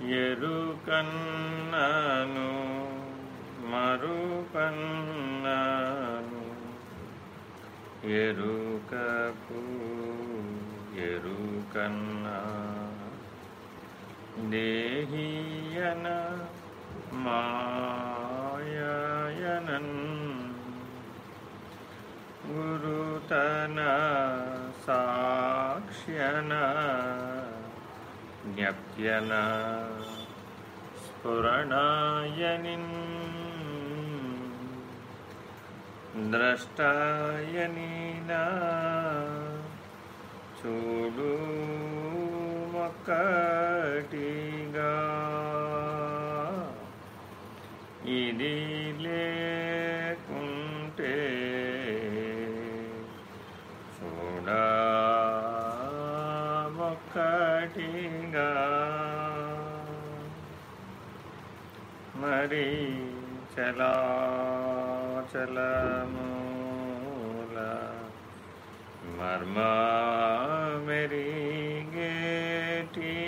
ఎరుకన్నను మరుకన్నను. ఎరుకకు ఎరుకన్నా దేహియన మాయనన్ గురుతన సాక్ష్యన జ్ఞప్యన స్ఫురణాయనిన్ ద్రష్టాయనినా చూడు ఒక్కటిగా ఇది లేకుంటే ఒక్కటిగా మరి చలాచలమూల మర్మ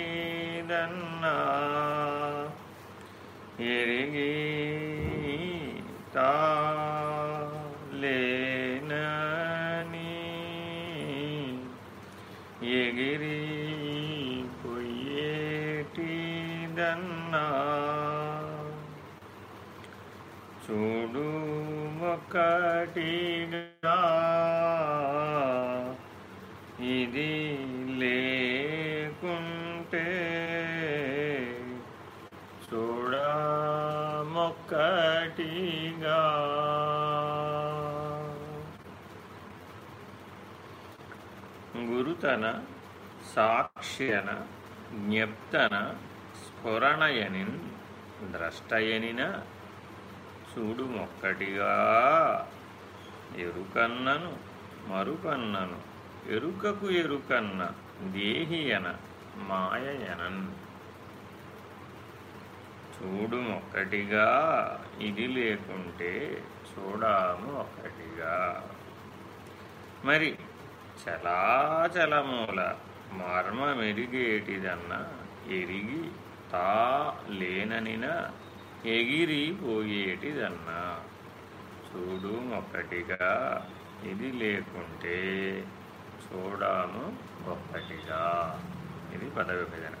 మెరిగేటిదన్నా ఎరిగి తా పొయ్యేటిదన్నా చూడు ఒకటిగా ఇది లేకుంటే చూడమొక్కటిగా. గురుతన సాక్ష్యన జ్ఞప్తన స్ఫురణయనిన్ ద్రష్టయనిన చూడు మొక్కటిగా ఎరుకన్నను మరుకన్నను ఎరుకకు ఎరుకన్న దేహియన మాయయనన్. చూడు ఒక్కటిగా ఇది లేకుంటే చూడాము ఒక్కటిగా మరి చలాచలమూల మర్మమెరిగేటిదన్న ఎరిగి తా లేననిన ఎగిరిపోయేటిదన్నా చూడు ఒక్కటిగా ఇది లేకుంటే చూడాము ఒక్కటిగా ఇది పదవి విభజన